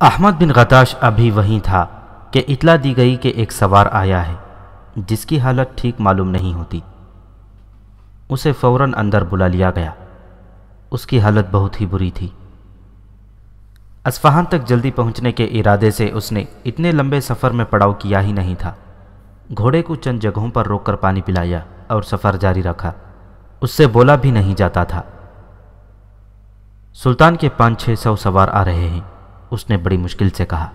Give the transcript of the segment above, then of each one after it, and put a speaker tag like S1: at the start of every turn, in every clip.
S1: احمد بن غتاش ابھی وہیں تھا کہ اطلاع دی گئی کہ ایک سوار آیا ہے، جس کی حالت ٹھیک معلوم نہیں ہوتی۔ اسے فوراً اندر بلا لیا گیا۔ اس کی حالت بہت ہی بری تھی۔ اسفہان تک جلدی پہنچنے کے ارادے سے اس نے اتنے لمبے سفر میں پڑاؤ کیا ہی نہیں تھا۔ گھوڑے کو چند جگہوں پر روک کر پانی پلایا اور سفر جاری رکھا۔ اس سے بولا بھی نہیں جاتا تھا۔ سلطان کے پانچ چھ سو سوار آ رہے ہیں۔ اس نے بڑی مشکل سے کہا،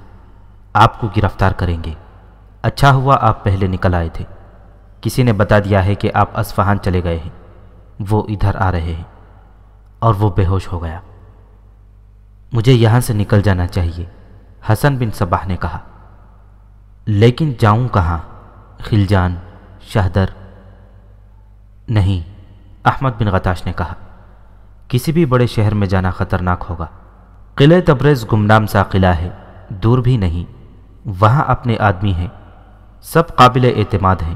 S1: آپ کو گرفتار کریں گے۔ اچھا ہوا آپ پہلے نکل آئے تھے۔ کسی نے بتا دیا ہے کہ آپ اسفہان چلے گئے ہیں۔ وہ ادھر آ رہے ہیں۔ اور وہ بے ہوش ہو گیا۔ مجھے یہاں سے نکل جانا چاہیے، حسن بن صباح نے کہا۔ لیکن جاؤں کہاں؟ خلجان، شہدر۔ نہیں، احمد بن غتاش نے کہا۔ کسی بھی بڑے شہر میں جانا خطرناک ہوگا۔ قلعہ تبریز گمنام سا قلعہ ہے، دور بھی نہیں، وہاں اپنے آدمی ہیں، سب قابل اعتماد ہیں،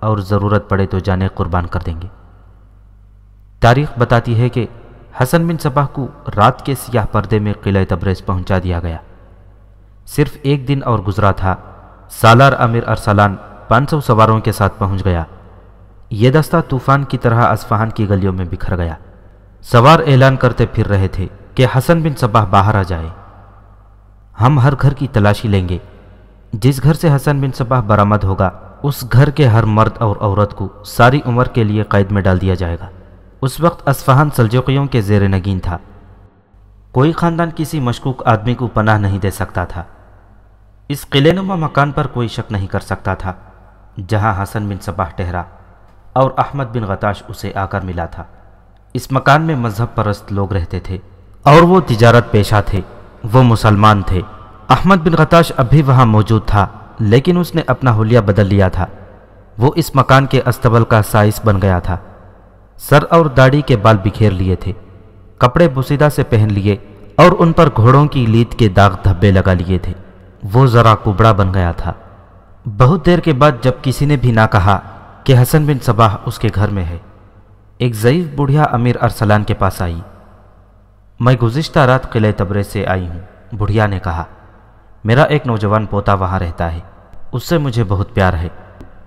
S1: اور ضرورت پڑے تو جانے قربان کر دیں گے۔ تاریخ بتاتی ہے کہ حسن بن صباح کو رات کے سیاہ پردے میں قلعہ تبریز پہنچا دیا گیا۔ صرف ایک دن اور گزرا تھا، سالار امیر ارسلان پانچ سو سواروں کے ساتھ پہنچ گیا۔ یہ دستہ طوفان کی طرح اسفہان کی گلیوں میں بکھر گیا۔ سوار اعلان کرتے پھر رہے تھے۔ کہ حسن بن صباح باہر آ جائے۔ ہم ہر گھر کی تلاشی لیں گے۔ جس گھر سے حسن بن صباح برآمد ہوگا، اس گھر کے ہر مرد اور عورت کو ساری عمر کے لیے قید میں ڈال دیا جائے گا۔ اس وقت اسفہان سلجوقیوں کے زیر نگین تھا۔ کوئی خاندان کسی مشکوک آدمی کو پناہ نہیں دے سکتا تھا۔ اس قلعے نما مکان پر کوئی شک نہیں کر سکتا تھا۔ جہاں حسن بن صباح ٹہرا اور احمد بن غتاش اسے آ کر ملا تھا۔ اس مکان میں مذہب پرست لوگ رہتے تھے۔ اور وہ تجارت پیشہ تھے، وہ مسلمان تھے۔ احمد بن غتاش اب بھی وہاں موجود تھا، لیکن اس نے اپنا حلیہ بدل لیا تھا۔ وہ اس مکان کے استبل کا سائز بن گیا تھا۔ سر اور داڑھی کے بال بکھیر لیے تھے۔ کپڑے بسیدہ سے پہن لیے اور ان پر گھوڑوں کی لیت کے داغ دھبے لگا لیے تھے۔ وہ ذرا کبڑا بن گیا تھا۔ بہت دیر کے بعد جب کسی نے بھی نہ کہا کہ حسن بن صباح اس کے گھر میں ہے، ایک ضعیف بڑھیا امیر ارسلان کے پاس آئی۔ میں گزشتہ رات قلعہ تبرے سے آئی ہوں۔ بڑھیا نے کہا، میرا ایک نوجوان پوتا وہاں رہتا ہے۔ اس سے مجھے بہت پیار ہے۔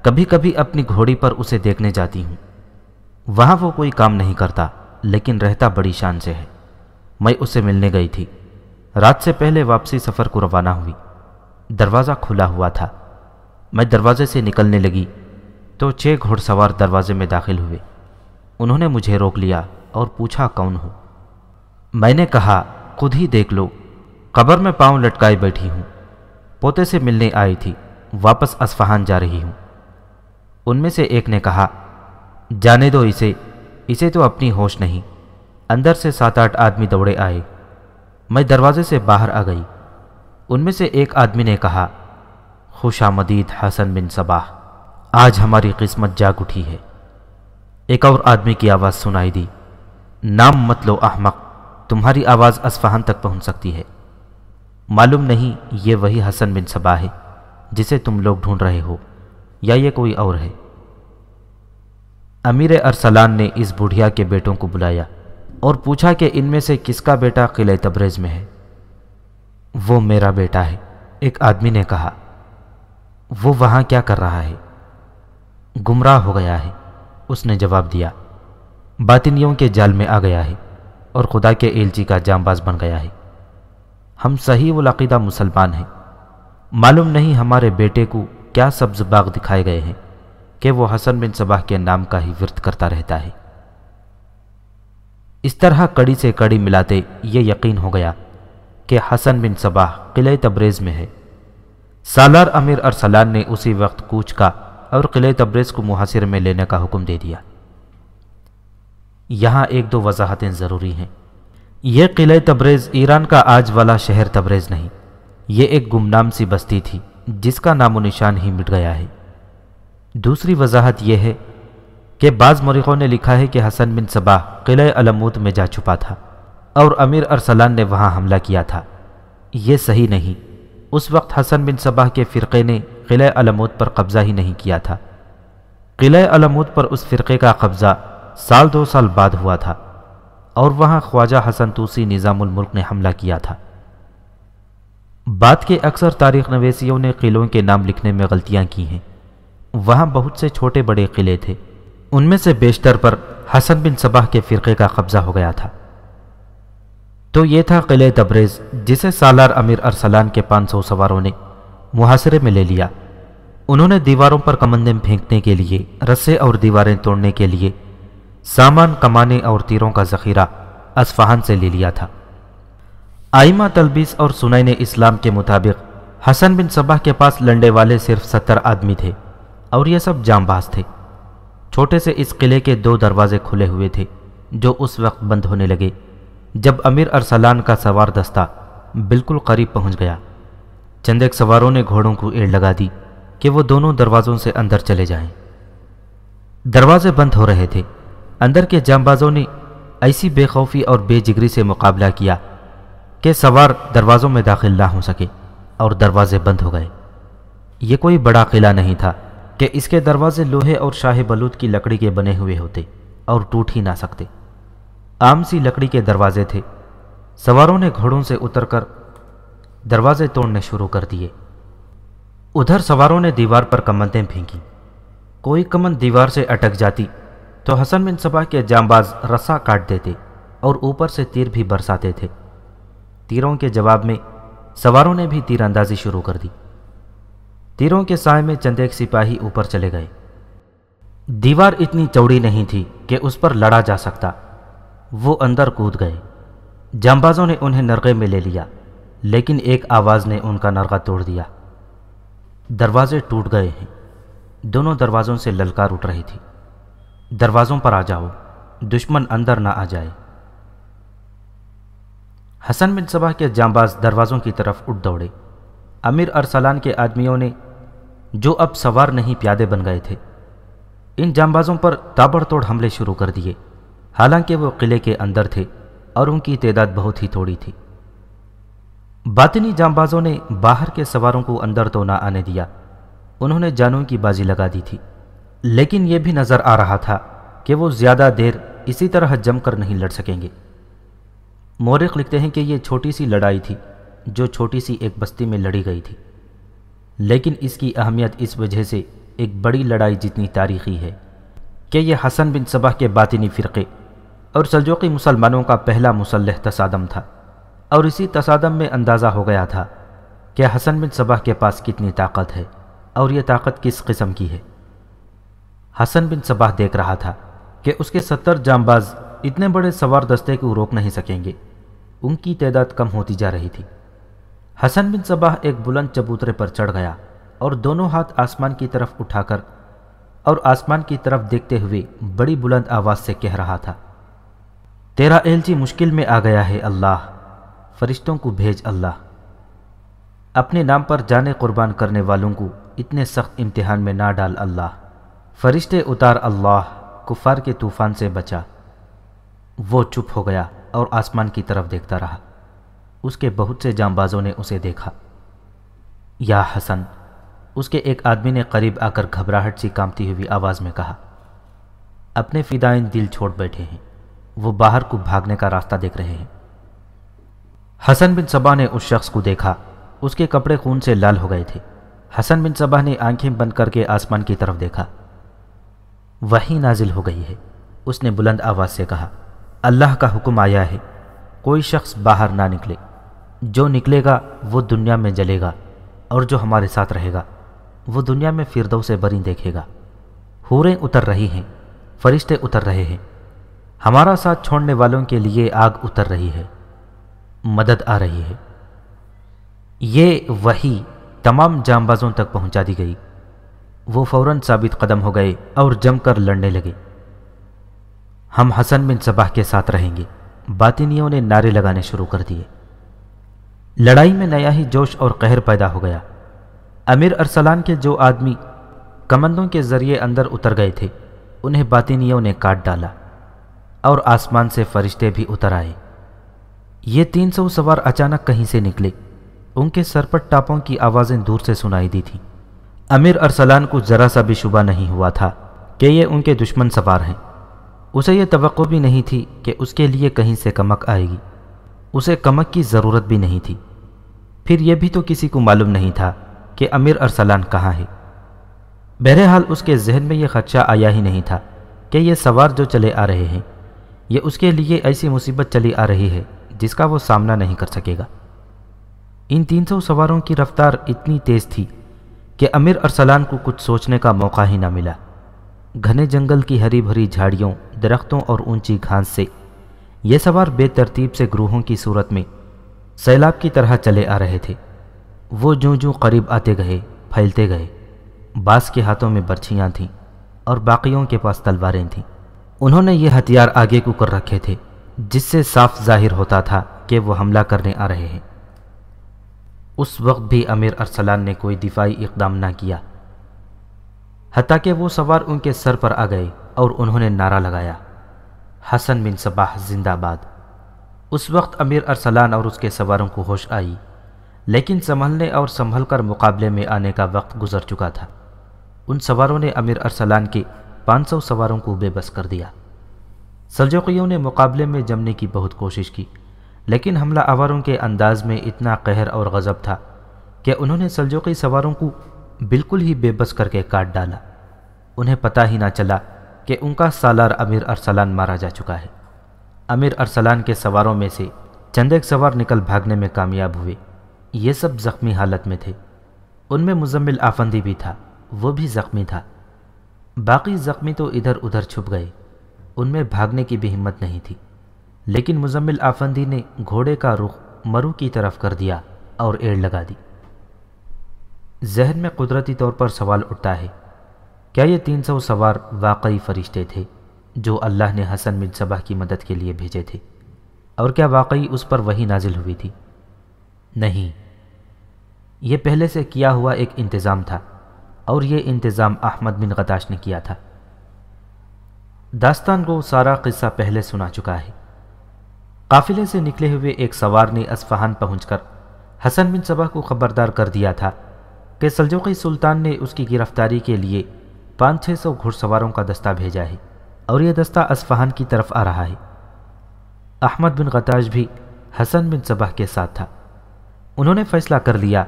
S1: کبھی کبھی اپنی گھوڑی پر اسے دیکھنے جاتی ہوں۔ وہاں وہ کوئی کام نہیں کرتا، لیکن رہتا بڑی شان سے ہے۔ میں اسے ملنے گئی تھی۔ رات سے پہلے واپسی سفر کو روانہ ہوئی۔ دروازہ کھلا ہوا تھا۔ میں دروازے سے نکلنے لگی تو چھ گھوڑ سوار دروازے میں داخل ہوئے۔ انہوں نے مجھے روک لیا اور پوچھا کون ہوں۔ میں نے کہا، خود ہی دیکھ لو۔ قبر میں پاؤں لٹکائے بیٹھی ہوں۔ پوتے سے ملنے آئی تھی۔ واپس اسفہان جا رہی ہوں۔ ان میں سے ایک نے کہا، جانے دو اسے۔ اسے تو اپنی ہوش نہیں۔ اندر سے سات آٹھ آدمی دوڑے آئے۔ میں دروازے سے باہر آ گئی۔ ان میں سے ایک آدمی نے کہا، خوش آمدید حسن بن صباح، آج ہماری قسمت جاگ اٹھی ہے۔ ایک اور آدمی کی آواز سنائی دی، نام مت لو احمق۔ تمہاری آواز اسفہان تک پہنچ سکتی ہے۔ معلوم نہیں یہ وہی حسن بن صبا ہے جسے تم لوگ ڈھونڈ رہے ہو یا یہ کوئی اور ہے۔ امیر ارسلان نے اس بڑھیا کے بیٹوں کو بلایا اور پوچھا کہ ان میں سے کس کا بیٹا قلعہ تبریز میں ہے۔ وہ میرا بیٹا ہے، ایک آدمی نے کہا، وہ وہاں کیا کر رہا ہے؟ گمراہ ہو گیا ہے، اس نے جواب دیا، باطنیوں کے جال میں آ گیا ہے۔ اور خدا کے ایلچی جی کا جام باز بن گیا ہے۔ ہم صحیح العقیدہ مسلمان ہیں۔ معلوم نہیں ہمارے بیٹے کو کیا سبز باغ دکھائے گئے ہیں کہ وہ حسن بن صباح کے نام کا ہی ورت کرتا رہتا ہے۔ اس طرح کڑی سے کڑی ملاتے یہ یقین ہو گیا کہ حسن بن صباح قلعہ تبریز میں ہے۔ سالار امیر ارسلان نے اسی وقت کوچ کا اور قلعہ تبریز کو محاصر میں لینے کا حکم دے دیا۔ یہاں ایک دو وضاحتیں ضروری ہیں۔ یہ قلعہ تبریز ایران کا آج والا شہر تبریز نہیں، یہ ایک گمنام سی بستی تھی جس کا نام و نشان ہی مٹ گیا ہے۔ دوسری وضاحت یہ ہے کہ بعض مریخوں نے لکھا ہے کہ حسن بن صباح قلعہ علمود میں جا چھپا تھا اور امیر ارسلان نے وہاں حملہ کیا تھا۔ یہ صحیح نہیں، اس وقت حسن بن صباح کے فرقے نے قلعہ علمود پر قبضہ ہی نہیں کیا تھا۔ قلعہ علمود پر اس فرقے کا قبضہ سال دو سال بعد ہوا تھا اور وہاں خواجہ حسن توسی نظام الملک نے حملہ کیا تھا۔ بات کے اکثر تاریخ نویسیوں نے قلعوں کے نام لکھنے میں غلطیاں کی ہیں۔ وہاں بہت سے چھوٹے بڑے قلعے تھے۔ ان میں سے بیشتر پر حسن بن صباح کے فرقے کا قبضہ ہو گیا تھا۔ تو یہ تھا قلعہ تبریز، جسے سالار امیر ارسلان کے پانچ سو سواروں نے محاصرے میں لے لیا۔ انہوں نے دیواروں پر کمندیں پھینکنے کے لیے، رسے اور دیواریں توڑنے کے لیے سامان کمانے اور تیروں کا ذخیرہ اسفہان سے لے لیا تھا۔ آئمہ تلبیس اور سنین اسلام کے مطابق حسن بن صبح کے پاس لنڈے والے صرف ستر آدمی تھے اور یہ سب جام باز تھے۔ چھوٹے سے اس قلعے کے دو دروازے کھلے ہوئے تھے جو اس وقت بند ہونے لگے۔ جب امیر ارسلان کا سوار دستہ بالکل قریب پہنچ گیا، چند ایک سواروں نے گھوڑوں کو ایڑ لگا دی کہ وہ دونوں دروازوں سے اندر چلے جائیں۔ دروازے بند ہو رہے تھے۔ اندر کے جام بازوں نے ایسی بے خوفی اور بے جگری سے مقابلہ کیا کہ سوار دروازوں میں داخل نہ ہو سکے اور دروازے بند ہو گئے۔ یہ کوئی بڑا قلعہ نہیں تھا کہ اس کے دروازے لوہے اور شاہ بلود کی لکڑی کے بنے ہوئے ہوتے اور ٹوٹ ہی نہ سکتے۔ عام سی لکڑی کے دروازے تھے۔ سواروں نے گھوڑوں سے اتر کر دروازے توڑنے شروع کر دیے۔ ادھر سواروں نے دیوار پر کمندیں پھینکی کوئی کمن دیوار سے اٹک جاتی تو حسن بن صبا کے جامباز رسا کاٹ دیتے اور اوپر سے تیر بھی برساتے تھے۔ تیروں کے جواب میں سواروں نے بھی تیر اندازی شروع کر دی۔ تیروں کے سائے میں چند ایک سپاہی اوپر چلے گئے۔ دیوار اتنی چوڑی نہیں تھی کہ اس پر لڑا جا سکتا۔ وہ اندر کود گئے۔ جامبازوں نے انہیں نرغے میں لے لیا، لیکن ایک آواز نے ان کا نرغہ توڑ دیا۔ دروازے ٹوٹ گئے ہیں۔ دونوں دروازوں سے للکار اٹھ رہی تھی۔ دروازوں پر آ جاؤ، دشمن اندر نہ آ جائے۔ حسن بن صبح کے جامباز دروازوں کی طرف اٹھ دوڑے۔ امیر ارسلان کے آدمیوں نے جو اب سوار نہیں پیادے بن گئے تھے، ان جامبازوں پر تابڑ توڑ حملے شروع کر دیے۔ حالانکہ وہ قلعے کے اندر تھے اور ان کی تعداد بہت ہی تھوڑی تھی۔ باطنی جامبازوں نے باہر کے سواروں کو اندر تو نہ آنے دیا، انہوں نے جانوں کی بازی لگا دی تھی۔ لیکن یہ بھی نظر آ رہا تھا کہ وہ زیادہ دیر اسی طرح جم کر نہیں لڑ سکیں گے۔ مورخ لکھتے ہیں کہ یہ چھوٹی سی لڑائی تھی جو چھوٹی سی ایک بستی میں لڑی گئی تھی۔ لیکن اس کی اہمیت اس وجہ سے ایک بڑی لڑائی جتنی تاریخی ہے کہ یہ حسن بن صبح کے باطنی فرقے اور سلجوقی مسلمانوں کا پہلا مسلح تصادم تھا۔ اور اسی تصادم میں اندازہ ہو گیا تھا کہ حسن بن صبح کے پاس کتنی طاقت ہے اور یہ طاقت کس قسم کی ہے۔ حسن بن صبح دیکھ رہا تھا کہ اس کے ستر جامباز اتنے بڑے سوار دستے کو روک نہیں سکیں گے؟ ان کی تعداد کم ہوتی جا رہی تھی۔ حسن بن صبح ایک بلند چبوترے پر چڑھ گیا اور دونوں ہاتھ آسمان کی طرف اٹھا کر اور آسمان کی طرف دیکھتے ہوئے بڑی بلند آواز سے کہہ رہا تھا، تیرا ایلچی مشکل میں آ گیا ہے اللہ، فرشتوں کو بھیج اللہ۔ اپنے نام پر جانے قربان کرنے والوں کو اتنے سخت امتحان میں نہ ڈال اللہ۔ فرشتے اتار اللہ، کفار کے طوفان سے بچا۔ وہ چپ ہو گیا اور آسمان کی طرف دیکھتا رہا۔ اس کے بہت سے جام بازوں نے اسے دیکھا۔ یا حسن، اس کے ایک آدمی نے قریب آ کر گھبراہٹ سی کامتی ہوئی آواز میں کہا، اپنے فدائن دل چھوڑ بیٹھے ہیں۔ وہ باہر کو بھاگنے کا راستہ دیکھ رہے ہیں۔ حسن بن صبا نے اس شخص کو دیکھا۔ اس کے کپڑے خون سے لال ہو گئے تھے۔ حسن بن صبا نے آنکھیں بند کر کے آسمان کی طرف دیکھا۔ وہی نازل ہو گئی ہے۔ اس نے بلند آواز سے کہا، اللہ کا حکم آیا ہے، کوئی شخص باہر نہ نکلے۔ جو نکلے گا، وہ دنیا میں جلے گا، اور جو ہمارے ساتھ رہے گا، وہ دنیا میں فردو سے بری دیکھے گا۔ حوریں اتر رہی ہیں، فرشتے اتر رہے ہیں۔ ہمارا ساتھ چھوڑنے والوں کے لیے آگ اتر رہی ہے۔ مدد آ رہی ہے۔ یہ وہی تمام جام بازوں تک پہنچا دی گئی۔ وہ فوراً ثابت قدم ہو گئے اور جم کر لڑنے لگے۔ ہم حسن بن صباح کے ساتھ رہیں گے۔ باطنیوں نے نعرے لگانے شروع کر دیے۔ لڑائی میں نیا ہی جوش اور قہر پیدا ہو گیا۔ امیر ارسلان کے جو آدمی کمندوں کے ذریعے اندر اتر گئے تھے، انہیں باطنیوں نے کاٹ ڈالا اور آسمان سے فرشتے بھی اتر آئے۔ یہ تین سو سوار اچانک کہیں سے نکلے۔ ان کے سرپٹ ٹاپوں کی آوازیں دور سے سنائی دی تھیں۔ امیر ارسلان کو ذرا سا بھی شبہ نہیں ہوا تھا کہ یہ ان کے دشمن سوار ہیں۔ اسے یہ توقع بھی نہیں تھی کہ اس کے لیے کہیں سے کمک آئے گی۔ اسے کمک کی ضرورت بھی نہیں تھی۔ پھر یہ بھی تو کسی کو معلوم نہیں تھا کہ امیر ارسلان کہاں ہے۔ بہرحال اس کے ذہن میں یہ خدشہ آیا ہی نہیں تھا کہ یہ سوار جو چلے آ رہے ہیں، یہ اس کے لیے ایسی مصیبت چلی آ رہی ہے جس کا وہ سامنا نہیں کر سکے گا۔ ان تین سو سواروں کی رفتار اتنی تیز تھی کہ امیر ارسلان کو کچھ سوچنے کا موقع ہی نہ ملا۔ گھنے جنگل کی ہری بھری جھاڑیوں، درختوں اور اونچی گھاس سے یہ سوار بے ترتیب سے گروہوں کی صورت میں سیلاب کی طرح چلے آ رہے تھے۔ وہ جوں جوں قریب آتے گئے، پھیلتے گئے۔ باس کے ہاتھوں میں برچھیاں تھیں اور باقیوں کے پاس تلواریں تھیں۔ انہوں نے یہ ہتھیار آگے کو کر رکھے تھے، جس سے صاف ظاہر ہوتا تھا کہ وہ حملہ کرنے آ رہے ہیں۔ اس وقت بھی امیر ارسلان نے کوئی دفاعی اقدام نہ کیا۔ حتیٰ کہ وہ سوار ان کے سر پر آ گئے اور انہوں نے نعرہ لگایا، حسن بن صباح زندہ باد اس وقت امیر ارسلان اور اس کے سواروں کو ہوش آئی، لیکن سنبھلنے اور سنبھل کر مقابلے میں آنے کا وقت گزر چکا تھا۔ ان سواروں نے امیر ارسلان کے پانچ سو سواروں کو بے بس کر دیا۔ سلجوقیوں نے مقابلے میں جمنے کی بہت کوشش کی۔ لیکن حملہ آواروں کے انداز میں اتنا قہر اور غضب تھا کہ انہوں نے سلجوقی سواروں کو بالکل ہی بے بس کر کے کاٹ ڈالا۔ انہیں پتہ ہی نہ چلا کہ ان کا سالار امیر ارسلان مارا جا چکا ہے۔ امیر ارسلان کے سواروں میں سے چند ایک سوار نکل بھاگنے میں کامیاب ہوئے۔ یہ سب زخمی حالت میں تھے۔ ان میں مزمل آفندی بھی تھا، وہ بھی زخمی تھا۔ باقی زخمی تو ادھر ادھر چھپ گئے۔ ان میں بھاگنے کی بھی ہمت نہیں تھی۔ لیکن مزمل آفندی نے گھوڑے کا رخ مرو کی طرف کر دیا اور ایڑ لگا دی۔ ذہن میں قدرتی طور پر سوال اٹھتا ہے، کیا یہ تین سو سوار واقعی فرشتے تھے جو اللہ نے حسن بن صبح کی مدد کے لیے بھیجے تھے؟ اور کیا واقعی اس پر وہی نازل ہوئی تھی؟ نہیں۔ یہ پہلے سے کیا ہوا ایک انتظام تھا اور یہ انتظام احمد بن غتاش نے کیا تھا۔ داستان کو سارا قصہ پہلے سنا چکا ہے۔ قافلے سے نکلے ہوئے ایک سوار نے اسفہان پہنچ کر حسن بن صبح کو خبردار کر دیا تھا کہ سلجوقی سلطان نے اس کی گرفتاری کے لیے پانچ چھ سو گھڑ سواروں کا دستہ بھیجا ہے اور یہ دستہ اسفہان کی طرف آ رہا ہے۔ احمد بن غتاش بھی حسن بن صبح کے ساتھ تھا۔ انہوں نے فیصلہ کر لیا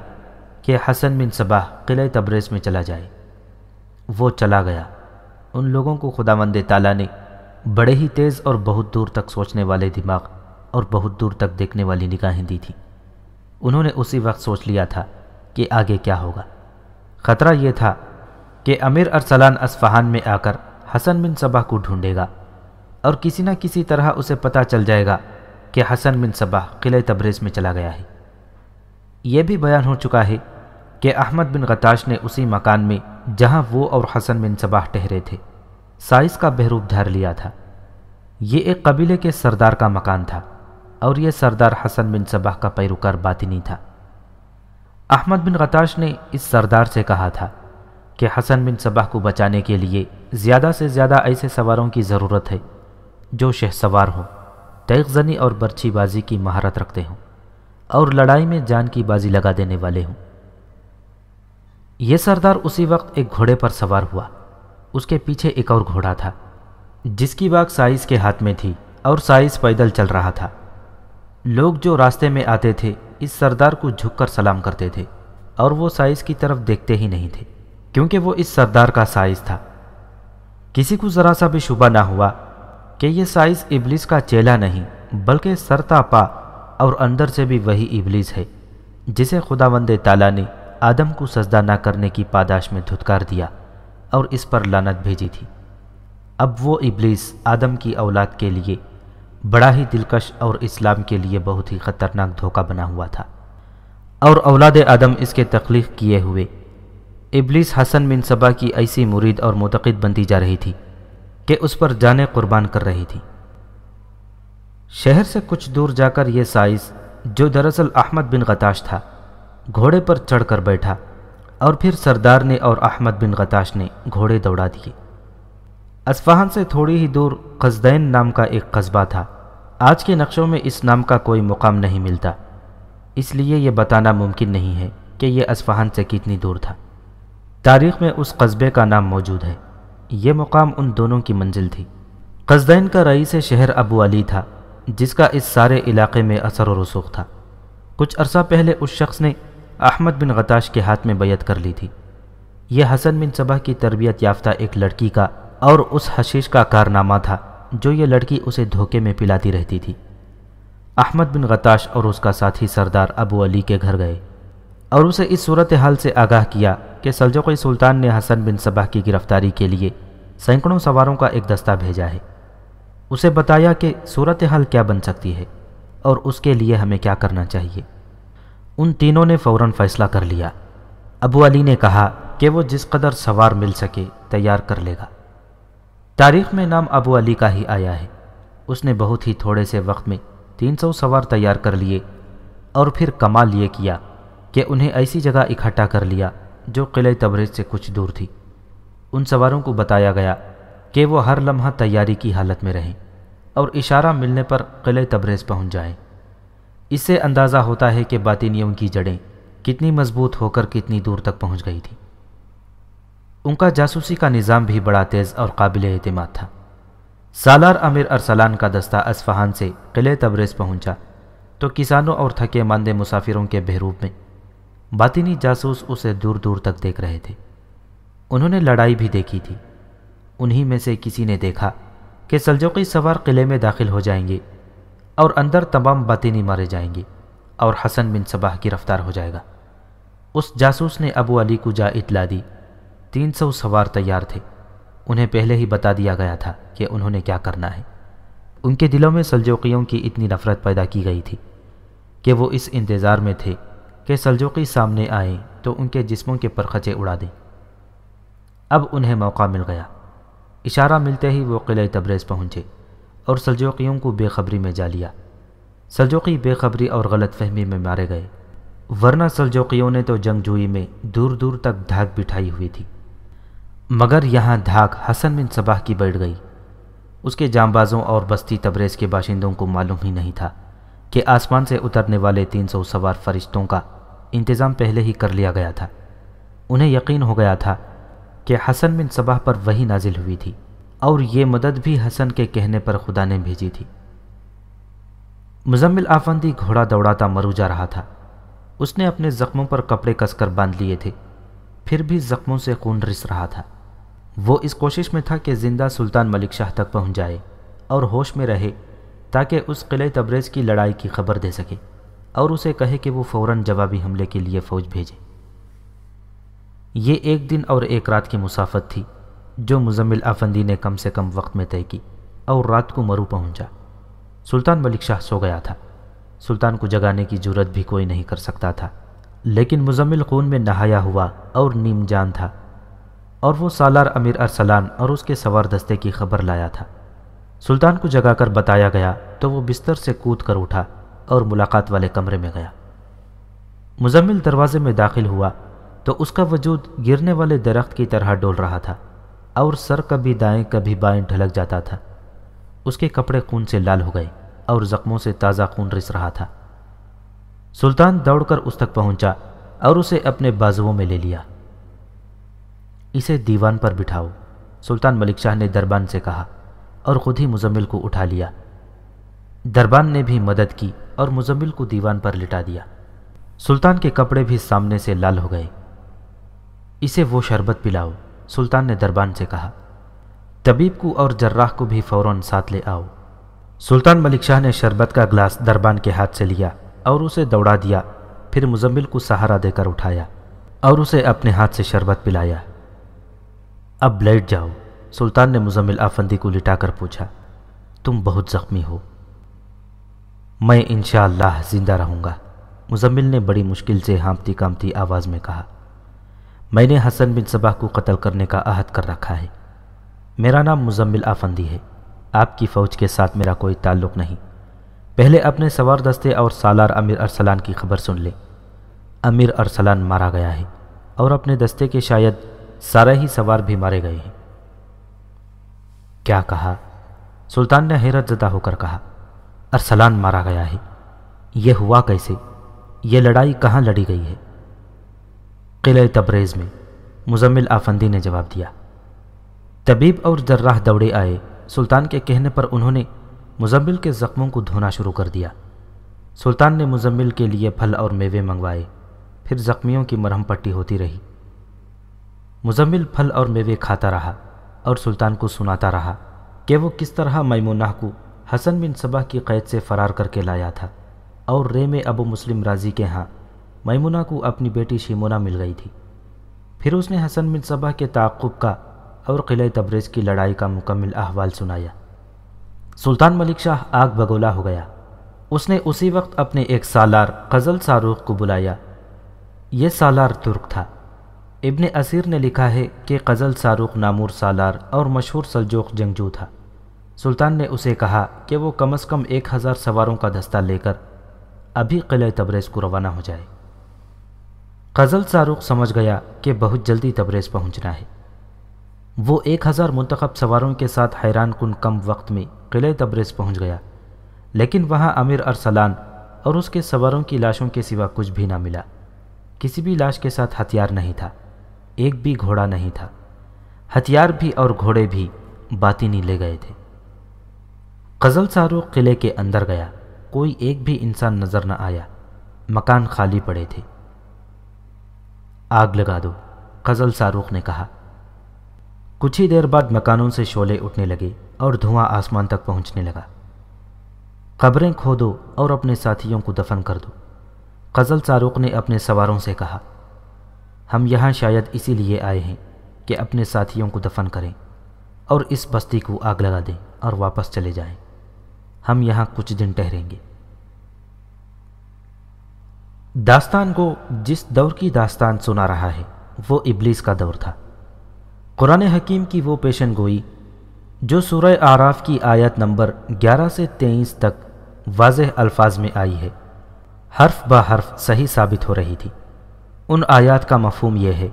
S1: کہ حسن بن صبح قلعہ تبریز میں چلا جائے۔ وہ چلا گیا۔ ان لوگوں کو خدا مند تعالیٰ نے بڑے ہی تیز اور بہت دور تک سوچنے والے دماغ اور بہت دور تک دیکھنے والی نگاہیں دی تھیں۔ انہوں نے اسی وقت سوچ لیا تھا کہ آگے کیا ہوگا۔ خطرہ یہ تھا کہ امیر ارسلان اسفہان میں آ کر حسن بن صبح کو ڈھونڈے گا اور کسی نہ کسی طرح اسے پتہ چل جائے گا کہ حسن بن صبح قلعہ تبریز میں چلا گیا ہے۔ یہ بھی بیان ہو چکا ہے کہ احمد بن غتاش نے اسی مکان میں جہاں وہ اور حسن بن صباح ٹہرے تھے، سائز کا بہروب دھر لیا تھا۔ یہ ایک قبیلے کے سردار کا مکان تھا۔ اور یہ سردار حسن بن صباح کا پیروکار باطنی تھا احمد بن غتاش نے اس سردار سے کہا تھا کہ حسن بن صباح کو بچانے کے لیے زیادہ سے زیادہ ایسے سواروں کی ضرورت ہے جو شہ سوار ہوں تیغ زنی اور برچھی بازی کی مہارت رکھتے ہوں اور لڑائی میں جان کی بازی لگا دینے والے ہوں یہ سردار اسی وقت ایک گھوڑے پر سوار ہوا اس کے پیچھے ایک اور گھوڑا تھا جس کی باغ سائز کے ہاتھ میں تھی اور سائز پیدل چل رہا تھا لوگ جو راستے میں آتے تھے، اس سردار کو جھک کر سلام کرتے تھے، اور وہ سائز کی طرف دیکھتے ہی نہیں تھے، کیونکہ وہ اس سردار کا سائز تھا۔ کسی کو ذرا سا بھی شبہ نہ ہوا کہ یہ سائز ابلیس کا چیلا نہیں، بلکہ سرتا پا اور اندر سے بھی وہی ابلیس ہے، جسے خدا وند تعالیٰ نے آدم کو سجدہ نہ کرنے کی پاداش میں دھتکار دیا اور اس پر لانت بھیجی تھی۔ اب وہ ابلیس آدم کی اولاد کے لیے بڑا ہی دلکش اور اسلام کے لیے بہت ہی خطرناک دھوکہ بنا ہوا تھا۔ اور اولاد آدم اس کے تخلیق کیے ہوئے۔ ابلیس حسن بن صبا کی ایسی مرید اور متقد بنتی جا رہی تھی کہ اس پر جانے قربان کر رہی تھی۔ شہر سے کچھ دور جا کر یہ سائز، جو دراصل احمد بن غتاش تھا، گھوڑے پر چڑھ کر بیٹھا اور پھر سردار نے اور احمد بن غتاش نے گھوڑے دوڑا دیے۔ اسفہان سے تھوڑی ہی دور قزدین نام کا ایک قصبہ تھا۔ آج کے نقشوں میں اس نام کا کوئی مقام نہیں ملتا۔ اس لیے یہ بتانا ممکن نہیں ہے کہ یہ اسفہان سے کتنی دور تھا۔ تاریخ میں اس قصبے کا نام موجود ہے۔ یہ مقام ان دونوں کی منزل تھی۔ قزدین کا رئیس شہر ابو علی تھا، جس کا اس سارے علاقے میں اثر و رسوخ تھا۔ کچھ عرصہ پہلے اس شخص نے احمد بن غتاش کے ہاتھ میں بیعت کر لی تھی۔ یہ حسن بن صبح کی تربیت یافتہ ایک لڑکی کا اور اس حشیش کا کارنامہ تھا جو یہ لڑکی اسے دھوکے میں پلاتی رہتی تھی۔ احمد بن غتاش اور اس کا ساتھی سردار ابو علی کے گھر گئے اور اسے اس صورتحال سے آگاہ کیا کہ سلجوقی سلطان نے حسن بن صبح کی گرفتاری کے لیے سینکڑوں سواروں کا ایک دستہ بھیجا ہے۔ اسے بتایا کہ صورتحال کیا بن سکتی ہے اور اس کے لیے ہمیں کیا کرنا چاہیے۔ ان تینوں نے فوراً فیصلہ کر لیا۔ ابو علی نے کہا کہ وہ جس قدر سوار مل سکے تیار کر لے گا۔ تاریخ میں نام ابو علی کا ہی آیا ہے۔ اس نے بہت ہی تھوڑے سے وقت میں تین سو سوار تیار کر لیے اور پھر کمال یہ کیا کہ انہیں ایسی جگہ اکٹھا کر لیا جو قلعہ تبریز سے کچھ دور تھی۔ ان سواروں کو بتایا گیا کہ وہ ہر لمحہ تیاری کی حالت میں رہیں اور اشارہ ملنے پر قلعہ تبریز پہنچ جائیں۔ اس سے اندازہ ہوتا ہے کہ باطینیوں کی جڑیں کتنی مضبوط ہو کر کتنی دور تک پہنچ گئی تھی ان کا جاسوسی کا نظام بھی بڑا تیز اور قابل اعتماد تھا۔ سالار امیر ارسلان کا دستہ اسفہان سے قلعہ تبریز پہنچا تو کسانوں اور تھکے ماندے مسافروں کے بہروب میں باطنی جاسوس اسے دور دور تک دیکھ رہے تھے۔ انہوں نے لڑائی بھی دیکھی تھی۔ انہی میں سے کسی نے دیکھا کہ سلجوقی سوار قلعے میں داخل ہو جائیں گے اور اندر تمام باطینی مارے جائیں گے اور حسن بن صباح کی رفتار ہو جائے گا۔ اس جاسوس نے ابو علی کو جا اطلاع دی۔ تین سو سوار تیار تھے۔ انہیں پہلے ہی بتا دیا گیا تھا کہ انہوں نے کیا کرنا ہے۔ ان کے دلوں میں سلجوقیوں کی اتنی نفرت پیدا کی گئی تھی کہ وہ اس انتظار میں تھے کہ سلجوقی سامنے آئیں تو ان کے جسموں کے پرخچے اڑا دیں۔ اب انہیں موقع مل گیا۔ اشارہ ملتے ہی وہ قلعہ تبریز پہنچے اور سلجوقیوں کو بے خبری میں جا لیا۔ سلجوقی بے خبری اور غلط فہمی میں مارے گئے۔ ورنہ سلجوقیوں نے تو جنگ جوئی میں دور دور تک دھاک بٹھائی ہوئی تھی۔ مگر یہاں دھاک حسن بن صباح کی بیٹھ گئی۔ اس کے جانبازوں اور بستی تبریز کے باشندوں کو معلوم ہی نہیں تھا کہ آسمان سے اترنے والے تین سو سوار فرشتوں کا انتظام پہلے ہی کر لیا گیا تھا۔ انہیں یقین ہو گیا تھا کہ حسن بن صباح پر وہی نازل ہوئی تھی اور یہ مدد بھی حسن کے کہنے پر خدا نے بھیجی تھی۔ مزمل آفندی گھوڑا دوڑاتا مرو جا رہا تھا۔ اس نے اپنے زخموں پر کپڑے کس کر باندھ لیے تھے۔ پھر بھی زخموں سے خون رس رہا تھا۔ وہ اس کوشش میں تھا کہ زندہ سلطان ملک شاہ تک پہنچ جائے اور ہوش میں رہے تاکہ اس قلعہ تبریز کی لڑائی کی خبر دے سکے اور اسے کہے کہ وہ فوراً جوابی حملے کے لیے فوج بھیجے۔ یہ ایک دن اور ایک رات کی مسافت تھی جو مزمل آفندی نے کم سے کم وقت میں طے کی اور رات کو مرو پہنچا۔ سلطان ملک شاہ سو گیا تھا۔ سلطان کو جگانے کی جرت بھی کوئی نہیں کر سکتا تھا۔ لیکن مزمل خون میں نہایا ہوا اور نیم جان تھا اور وہ سالار امیر ارسلان اور اس کے سوار دستے کی خبر لایا تھا۔ سلطان کو جگا کر بتایا گیا تو وہ بستر سے کود کر اٹھا اور ملاقات والے کمرے میں گیا۔ مزمل دروازے میں داخل ہوا تو اس کا وجود گرنے والے درخت کی طرح ڈول رہا تھا اور سر کبھی دائیں کبھی بائیں ڈھلک جاتا تھا۔ اس کے کپڑے خون سے لال ہو گئے اور زخموں سے تازہ خون رس رہا تھا۔ سلطان دوڑ کر اس تک پہنچا اور اسے اپنے بازوؤں میں لے لیا۔ اسے دیوان پر بٹھاؤ، سلطان ملک شاہ نے دربان سے کہا اور خود ہی مزمل کو اٹھا لیا۔ دربان نے بھی مدد کی اور مزمل کو دیوان پر لٹا دیا۔ سلطان کے کپڑے بھی سامنے سے لال ہو گئے۔ اسے وہ شربت پلاؤ، سلطان نے دربان سے کہا۔ طبیب کو اور جراح کو بھی فوراً ساتھ لے آؤ۔ سلطان ملک شاہ نے شربت کا گلاس دربان کے ہاتھ سے لیا۔ اور اسے دوڑا دیا، پھر مزمل کو سہارا دے کر اٹھایا اور اسے اپنے ہاتھ سے شربت پلایا۔ اب لیٹ جاؤ، سلطان نے مزمل آفندی کو لٹا کر پوچھا۔ تم بہت زخمی ہو۔ میں انشاءاللہ زندہ رہوں گا، مزمل نے بڑی مشکل سے ہانپتی کامتی آواز میں کہا۔ میں نے حسن بن صباح کو قتل کرنے کا عہد کر رکھا ہے۔ میرا نام مزمل آفندی ہے۔ آپ کی فوج کے ساتھ میرا کوئی تعلق نہیں۔ پہلے اپنے سوار دستے اور سالار امیر ارسلان کی خبر سن لے۔ امیر ارسلان مارا گیا ہے اور اپنے دستے کے شاید سارے ہی سوار بھی مارے گئے ہیں۔ کیا کہا؟ سلطان نے حیرت زدہ ہو کر کہا، ارسلان مارا گیا ہے، یہ ہوا کیسے؟ یہ لڑائی کہاں لڑی گئی ہے؟ قلعہ تبریز میں مزمل آفندی نے جواب دیا۔ طبیب اور جراح دوڑے آئے سلطان کے کہنے پر انہوں نے مزمل کے زخموں کو دھونا شروع کر دیا۔ سلطان نے مزمل کے لیے پھل اور میوے منگوائے۔ پھر زخمیوں کی مرہم پٹی ہوتی رہی۔ مزمل پھل اور میوے کھاتا رہا اور سلطان کو سناتا رہا کہ وہ کس طرح میمونہ کو حسن بن صبح کی قید سے فرار کر کے لایا تھا اور رے میں ابو مسلم راضی کے ہاں میمونہ کو اپنی بیٹی شیمونہ مل گئی تھی۔ پھر اس نے حسن بن صبح کے تعقب کا اور قلعہ تبریز کی لڑائی کا مکمل احوال سنایا۔ سلطان ملک شاہ آگ بگولا ہو گیا۔ اس نے اسی وقت اپنے ایک سالار قزل ساروخ کو بلایا۔ یہ سالار ترک تھا۔ ابن اسیر نے لکھا ہے کہ قزل ساروخ نامور سالار اور مشہور سلجوق جنگجو تھا۔ سلطان نے اسے کہا کہ وہ کم از کم ایک ہزار سواروں کا دستہ لے کر ابھی قلعہ تبریز کو روانہ ہو جائے۔ قزل ساروخ سمجھ گیا کہ بہت جلدی تبریز پہنچنا ہے۔ وہ ایک ہزار منتخب سواروں کے ساتھ حیران کن کم وقت میں قلعہ تبریز پہنچ گیا۔ لیکن وہاں امیر ارسلان اور اس کے سواروں کی لاشوں کے سوا کچھ بھی نہ ملا۔ کسی بھی لاش کے ساتھ ہتھیار نہیں تھا۔ ایک بھی گھوڑا نہیں تھا۔ ہتھیار بھی اور گھوڑے بھی باطینی لے گئے تھے۔ قزل سارو قلعے کے اندر گیا۔ کوئی ایک بھی انسان نظر نہ آیا۔ مکان خالی پڑے تھے۔ آگ لگا دو قزل ساروخ نے کہا۔ کچھ ہی دیر بعد مکانوں سے شولے اٹھنے لگے اور دھواں آسمان تک پہنچنے لگا۔ قبریں کھو دو اور اپنے ساتھیوں کو دفن کر دو۔ قزل ساروق نے اپنے سواروں سے کہا، ہم یہاں شاید اسی لیے آئے ہیں کہ اپنے ساتھیوں کو دفن کریں اور اس بستی کو آگ لگا دیں اور واپس چلے جائیں۔ ہم یہاں کچھ دن ٹھہریں گے۔ داستان کو جس دور کی داستان سنا رہا ہے، وہ ابلیس کا دور تھا۔ قرآن حکیم کی وہ پیشن گوئی جو سورہ آراف کی آیت نمبر گیارہ سے تیئیس تک واضح الفاظ میں آئی ہے، حرف با حرف صحیح ثابت ہو رہی تھی۔ ان آیات کا مفہوم یہ ہے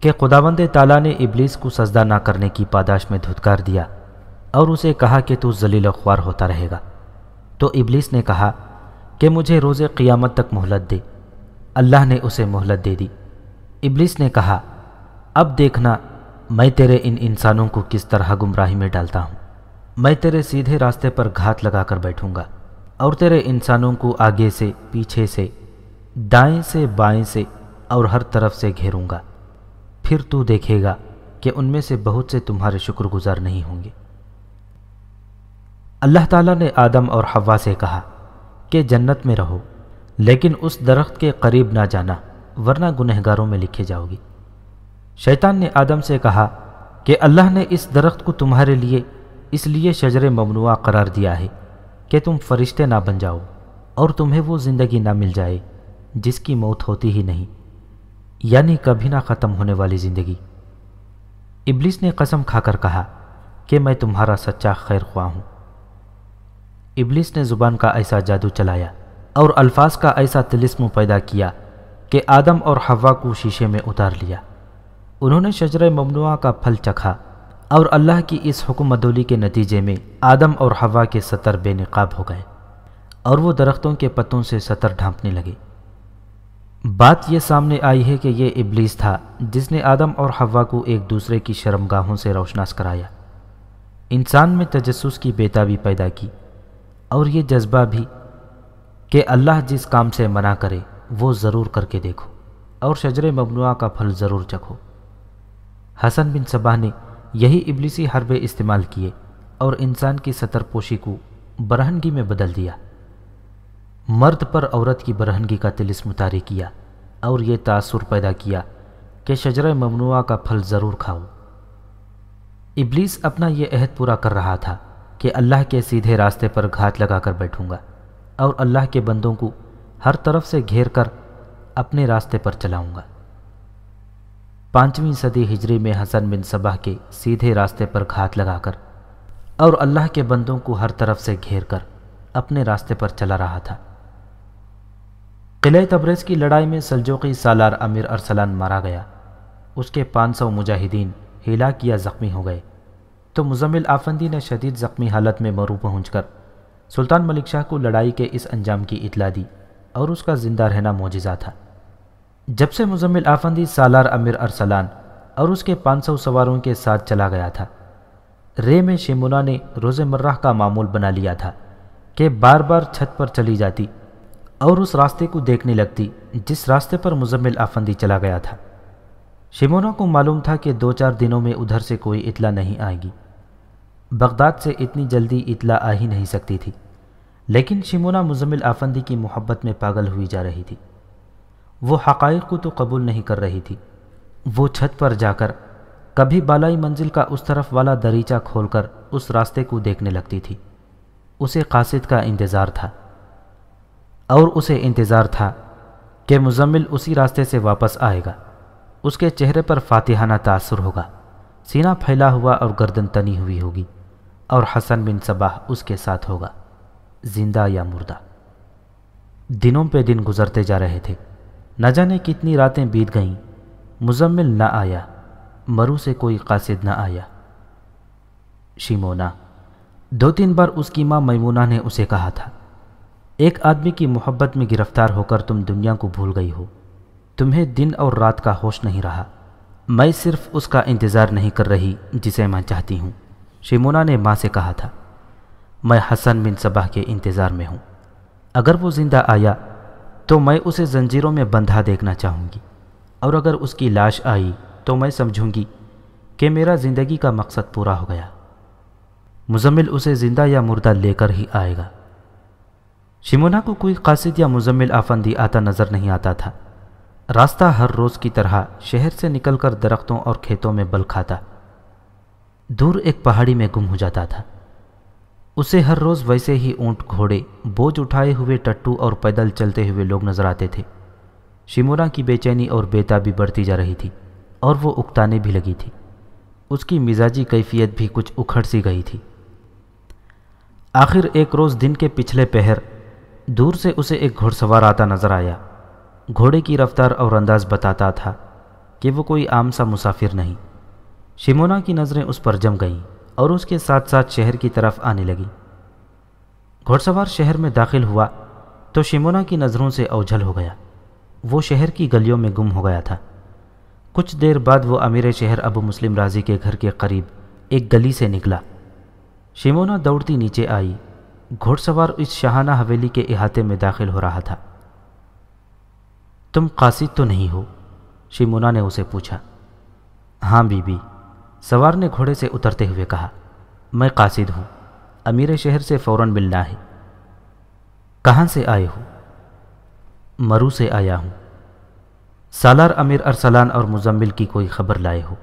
S1: کہ خداوند تعالیٰ نے ابلیس کو سجدہ نہ کرنے کی پاداش میں دھتکار دیا اور اسے کہا کہ تو ذلیل خوار ہوتا رہے گا۔ تو ابلیس نے کہا کہ مجھے روز قیامت تک مہلت دے۔ اللہ نے اسے مہلت دے دی۔ ابلیس نے کہا، اب دیکھنا میں تیرے ان انسانوں کو کس طرح گمراہی میں ڈالتا ہوں؟ میں تیرے سیدھے راستے پر گھات لگا کر بیٹھوں گا، اور تیرے انسانوں کو آگے سے، پیچھے سے، دائیں سے، بائیں سے، اور ہر طرف سے گھیروں گا۔ پھر تو دیکھے گا کہ ان میں سے بہت سے تمہارے شکر گزار نہیں ہوں گے۔ اللہ تعالیٰ نے آدم اور حوا سے کہا کہ جنت میں رہو، لیکن اس درخت کے قریب نہ جانا، ورنہ گنہگاروں میں لکھے جاؤ گی شیطان نے آدم سے کہا کہ اللہ نے اس درخت کو تمہارے لیے اس لیے شجر ممنوع قرار دیا ہے کہ تم فرشتے نہ بن جاؤ اور تمہیں وہ زندگی نہ مل جائے جس کی موت ہوتی ہی نہیں یعنی کبھی نہ ختم ہونے والی زندگی۔ ابلیس نے قسم کھا کر کہا کہ میں تمہارا سچا خیر خواہ ہوں۔ ابلیس نے زبان کا ایسا جادو چلایا اور الفاظ کا ایسا تلسم پیدا کیا کہ آدم اور ہوا کو شیشے میں اتار لیا۔ انہوں نے شجر ممنوع کا پھل چکھا اور اللہ کی اس حکم عدولی کے نتیجے میں آدم اور ہوا کے سطر بے نقاب ہو گئے اور وہ درختوں کے پتوں سے سطر ڈھانپنے لگے۔ بات یہ سامنے آئی ہے کہ یہ ابلیس تھا جس نے آدم اور ہوا کو ایک دوسرے کی شرمگاہوں سے روشناس کرایا۔ انسان میں تجسس کی بیتابی پیدا کی اور یہ جذبہ بھی کہ اللہ جس کام سے منع کرے وہ ضرور کر کے دیکھو اور شجر ممنوع کا پھل ضرور چکھو۔ حسن بن صبح نے یہی ابلیسی حربے استعمال کیے اور انسان کی سطر پوشی کو برہنگی میں بدل دیا۔ مرد پر عورت کی برہنگی کا تلسم طاری کیا اور یہ تاثر پیدا کیا کہ شجر ممنوع کا پھل ضرور کھاؤ ابلیس اپنا یہ عہد پورا کر رہا تھا کہ اللہ کے سیدھے راستے پر گھات لگا کر بیٹھوں گا اور اللہ کے بندوں کو ہر طرف سے گھیر کر اپنے راستے پر چلاؤں گا۔ پانچویں صدی ہجری میں حسن بن صبح کے سیدھے راستے پر گھات لگا کر اور اللہ کے بندوں کو ہر طرف سے گھیر کر اپنے راستے پر چلا رہا تھا۔ قلعہ تبریز کی لڑائی میں سلجوقی سالار امیر ارسلان مارا گیا۔ اس کے پانچ سو مجاہدین ہلاک یا زخمی ہو گئے۔ تو مزمل آفندی نے شدید زخمی حالت میں مرو پہنچ کر سلطان ملک شاہ کو لڑائی کے اس انجام کی اطلاع دی اور اس کا زندہ رہنا معجزہ تھا۔ جب سے مزمل آفندی سالار امیر ارسلان اور اس کے پانچ سو سواروں کے ساتھ چلا گیا تھا، رے میں شیمونا نے روز مرہ کا معمول بنا لیا تھا کہ بار بار چھت پر چلی جاتی اور اس راستے کو دیکھنے لگتی جس راستے پر مزمل آفندی چلا گیا تھا۔ شمونا کو معلوم تھا کہ دو چار دنوں میں ادھر سے کوئی اطلاع نہیں آئے گی۔ بغداد سے اتنی جلدی اطلاع آ ہی نہیں سکتی تھی، لیکن شمونا مزمل آفندی کی محبت میں پاگل ہوئی جا رہی تھی۔ وہ حقائق کو تو قبول نہیں کر رہی تھی۔ وہ چھت پر جا کر کبھی بالائی منزل کا اس طرف والا دریچہ کھول کر اس راستے کو دیکھنے لگتی تھی۔ اسے قاصد کا انتظار تھا۔ اور اسے انتظار تھا کہ مزمل اسی راستے سے واپس آئے گا۔ اس کے چہرے پر فاتحانہ تاثر ہوگا۔ سینہ پھیلا ہوا اور گردن تنی ہوئی ہوگی اور حسن بن صباح اس کے ساتھ ہوگا، زندہ یا مردہ۔ دنوں پہ دن گزرتے جا رہے تھے۔ نہ جانے کتنی راتیں بیت گئیں۔ مزمل نہ آیا، مرو سے کوئی قاصد نہ آیا۔ شیمونا، دو تین بار اس کی ماں میمونہ نے اسے کہا تھا، ایک آدمی کی محبت میں گرفتار ہو کر تم دنیا کو بھول گئی ہو۔ تمہیں دن اور رات کا ہوش نہیں رہا۔ میں صرف اس کا انتظار نہیں کر رہی جسے میں چاہتی ہوں۔ شیمونا نے ماں سے کہا تھا، میں حسن بن صبح کے انتظار میں ہوں۔ اگر وہ زندہ آیا تو میں اسے زنجیروں میں بندھا دیکھنا چاہوں گی۔ اور اگر اس کی لاش آئی تو میں سمجھوں گی کہ میرا زندگی کا مقصد پورا ہو گیا۔ مزمل اسے زندہ یا مردہ لے کر ہی آئے گا۔ شمونا کو کوئی قاصد یا مزمل آفندی آتا نظر نہیں آتا تھا۔ راستہ ہر روز کی طرح شہر سے نکل کر درختوں اور کھیتوں میں بل کھاتا دور ایک پہاڑی میں گم ہو جاتا تھا۔ اسے ہر روز ویسے ہی اونٹ گھوڑے، بوجھ اٹھائے ہوئے ٹٹو اور پیدل چلتے ہوئے لوگ نظر آتے تھے۔ شمونا کی بے چینی اور بیتا بھی بڑھتی جا رہی تھی اور وہ اکتانے بھی لگی تھی۔ اس کی مزاجی کیفیت بھی کچھ اکھڑ سی گئی تھی۔ آخر ایک روز دن کے پچھلے پہر دور سے اسے ایک گھڑ سوار آتا نظر آیا۔ گھوڑے کی رفتار اور انداز بتاتا تھا کہ وہ کوئی عام سا مسافر نہیں۔ شمونا کی نظریں اس پر جم گئیں۔ اور اس کے ساتھ ساتھ شہر کی طرف آنے لگی۔ گھوڑ سوار شہر میں داخل ہوا تو شمونا کی نظروں سے اوجھل ہو گیا۔ وہ شہر کی گلیوں میں گم ہو گیا تھا۔ کچھ دیر بعد وہ امیر شہر ابو مسلم راضی کے گھر کے قریب ایک گلی سے نکلا۔ شمونا دوڑتی نیچے آئی۔ گھوڑ سوار اس شاہانہ حویلی کے احاطے میں داخل ہو رہا تھا۔ تم قاصد تو نہیں ہو؟ شمونا نے اسے پوچھا۔ ہاں بی بی سوار نے گھوڑے سے اترتے ہوئے کہا، میں قاصد ہوں، امیر شہر سے فوراً ملنا ہے۔ کہاں سے آئے ہو؟ مرو سے آیا ہوں۔ سالار امیر ارسلان اور مزمل کی کوئی خبر لائے ہو۔